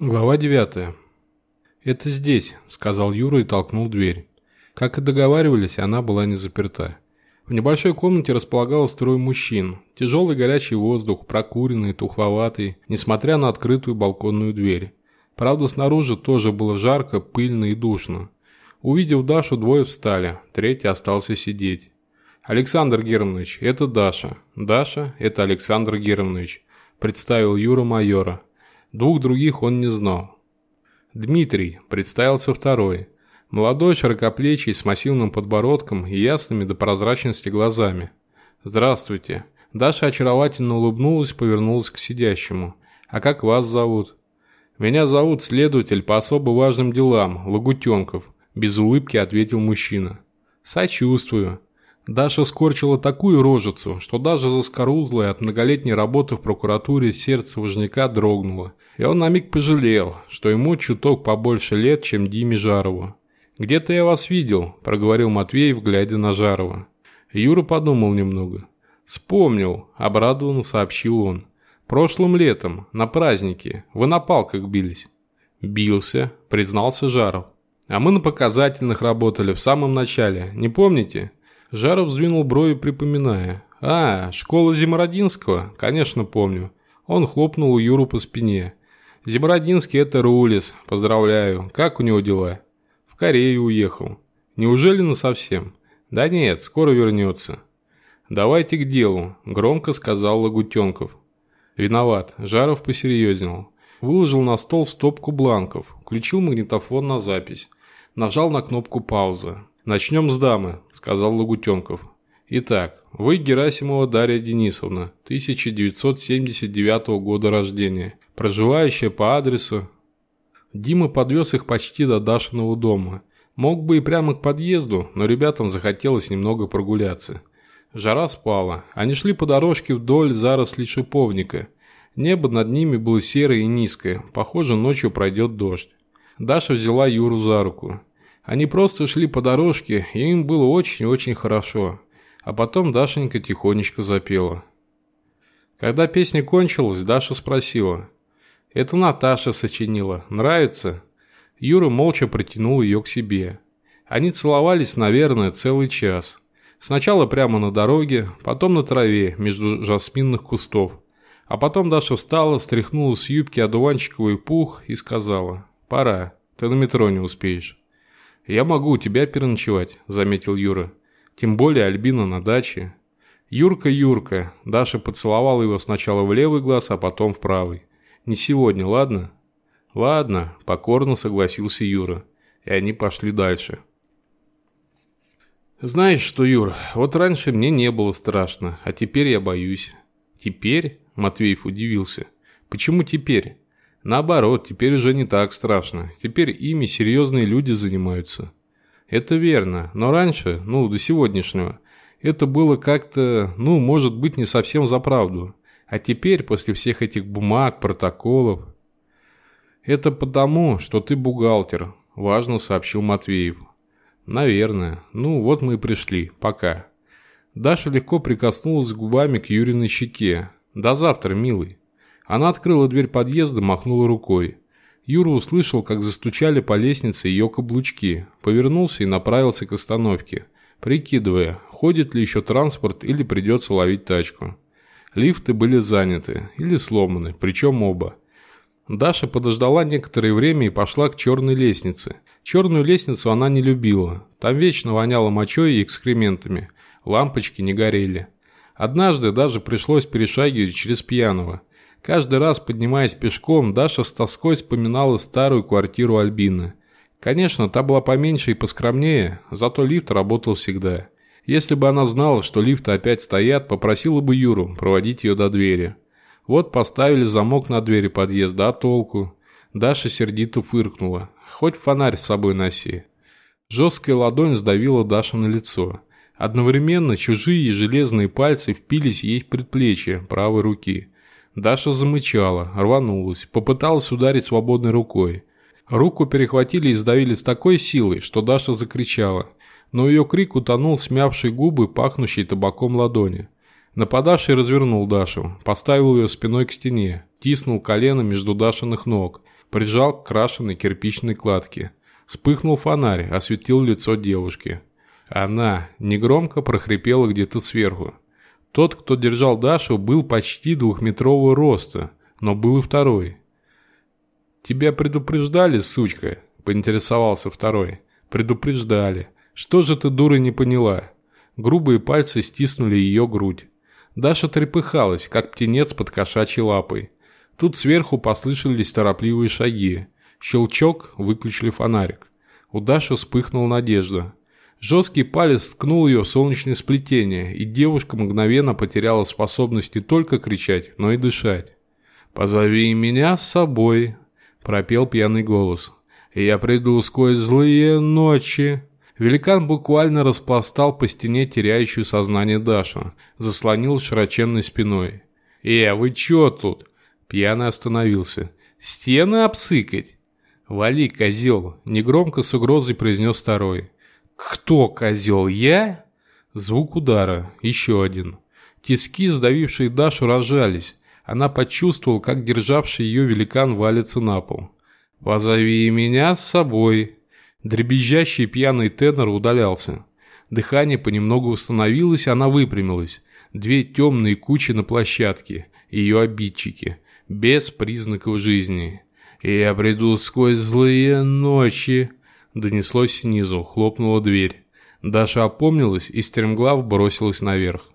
Глава 9. «Это здесь», – сказал Юра и толкнул дверь. Как и договаривались, она была не заперта. В небольшой комнате располагалось трое мужчин. Тяжелый горячий воздух, прокуренный, тухловатый, несмотря на открытую балконную дверь. Правда, снаружи тоже было жарко, пыльно и душно. Увидев Дашу, двое встали, третий остался сидеть. «Александр Германович, это Даша. Даша – это Александр Германович», – представил Юра майора. Двух других он не знал. Дмитрий, представился второй. Молодой, широкоплечий, с массивным подбородком и ясными до прозрачности глазами. «Здравствуйте». Даша очаровательно улыбнулась, повернулась к сидящему. «А как вас зовут?» «Меня зовут следователь по особо важным делам, Лагутенков», – без улыбки ответил мужчина. «Сочувствую. Даша скорчила такую рожицу, что даже заскорузлое от многолетней работы в прокуратуре сердце Важняка дрогнуло, и он на миг пожалел, что ему чуток побольше лет, чем Диме Жарову. «Где-то я вас видел», – проговорил Матвеев, глядя на Жарова. Юра подумал немного. «Вспомнил», – обрадованно сообщил он. «Прошлым летом, на празднике, вы на палках бились». «Бился», – признался Жаров. «А мы на показательных работали в самом начале, не помните?» Жаров сдвинул брови, припоминая. «А, школа Зимородинского? Конечно, помню». Он хлопнул Юру по спине. «Зимородинский – это Рулис. Поздравляю. Как у него дела?» «В Корею уехал». «Неужели насовсем?» «Да нет, скоро вернется». «Давайте к делу», – громко сказал Лагутенков. «Виноват». Жаров посерьезнел. Выложил на стол стопку бланков, включил магнитофон на запись. Нажал на кнопку «Пауза». «Начнем с дамы», – сказал Лагутенков. «Итак, вы Герасимова Дарья Денисовна, 1979 года рождения, проживающая по адресу...» Дима подвез их почти до Дашиного дома. Мог бы и прямо к подъезду, но ребятам захотелось немного прогуляться. Жара спала. Они шли по дорожке вдоль зарослей шиповника. Небо над ними было серое и низкое. Похоже, ночью пройдет дождь. Даша взяла Юру за руку. Они просто шли по дорожке, и им было очень-очень хорошо. А потом Дашенька тихонечко запела. Когда песня кончилась, Даша спросила. «Это Наташа сочинила. Нравится?» Юра молча притянул ее к себе. Они целовались, наверное, целый час. Сначала прямо на дороге, потом на траве, между жасминных кустов. А потом Даша встала, стряхнула с юбки одуванчиковый пух и сказала «Пора, ты на метро не успеешь». «Я могу у тебя переночевать», – заметил Юра. «Тем более Альбина на даче». «Юрка, Юрка!» Даша поцеловала его сначала в левый глаз, а потом в правый. «Не сегодня, ладно?» «Ладно», – покорно согласился Юра. И они пошли дальше. «Знаешь что, Юр, вот раньше мне не было страшно, а теперь я боюсь». «Теперь?» – Матвеев удивился. «Почему теперь?» Наоборот, теперь уже не так страшно. Теперь ими серьезные люди занимаются. Это верно, но раньше, ну, до сегодняшнего, это было как-то, ну, может быть, не совсем за правду. А теперь, после всех этих бумаг, протоколов... Это потому, что ты бухгалтер, важно сообщил Матвеев. Наверное. Ну, вот мы и пришли. Пока. Даша легко прикоснулась губами к Юриной щеке. До завтра, милый. Она открыла дверь подъезда, махнула рукой. Юра услышал, как застучали по лестнице ее каблучки, повернулся и направился к остановке, прикидывая, ходит ли еще транспорт или придется ловить тачку. Лифты были заняты или сломаны, причем оба. Даша подождала некоторое время и пошла к черной лестнице. Черную лестницу она не любила. Там вечно воняло мочой и экскрементами. Лампочки не горели. Однажды даже пришлось перешагивать через пьяного – Каждый раз, поднимаясь пешком, Даша с тоской вспоминала старую квартиру Альбины. Конечно, та была поменьше и поскромнее, зато лифт работал всегда. Если бы она знала, что лифты опять стоят, попросила бы Юру проводить ее до двери. Вот поставили замок на двери подъезда, а толку? Даша сердито фыркнула. Хоть фонарь с собой носи. Жесткая ладонь сдавила Даша на лицо. Одновременно чужие железные пальцы впились ей в предплечье правой руки – Даша замычала, рванулась, попыталась ударить свободной рукой. Руку перехватили и сдавили с такой силой, что Даша закричала, но ее крик утонул смявшей губы, пахнущей табаком ладони. Нападавший развернул Дашу, поставил ее спиной к стене, тиснул колено между Дашиных ног, прижал к крашенной кирпичной кладке. Вспыхнул фонарь, осветил лицо девушки. Она негромко прохрипела где-то сверху. Тот, кто держал Дашу, был почти двухметрового роста, но был и второй. «Тебя предупреждали, сучка?» – поинтересовался второй. «Предупреждали. Что же ты, дура, не поняла?» Грубые пальцы стиснули ее грудь. Даша трепыхалась, как птенец под кошачьей лапой. Тут сверху послышались торопливые шаги. Щелчок, выключили фонарик. У Даши вспыхнула надежда. Жесткий палец ткнул ее в солнечное сплетение, и девушка мгновенно потеряла способность не только кричать, но и дышать. «Позови меня с собой», – пропел пьяный голос. «Я приду сквозь злые ночи». Великан буквально распластал по стене теряющую сознание Дашу, заслонил широченной спиной. «Э, вы чё тут?» Пьяный остановился. «Стены обсыкать?» «Вали, козел!» – негромко с угрозой произнес второй. «Кто козел? Я?» Звук удара. Еще один. Тиски, сдавившие Дашу, разжались. Она почувствовала, как державший ее великан валится на пол. «Позови меня с собой!» Дребезжащий пьяный тенор удалялся. Дыхание понемногу установилось, она выпрямилась. Две темные кучи на площадке. Ее обидчики. Без признаков жизни. «Я приду сквозь злые ночи», — донеслось снизу, хлопнула дверь. Даша опомнилась и стремглав бросилась наверх.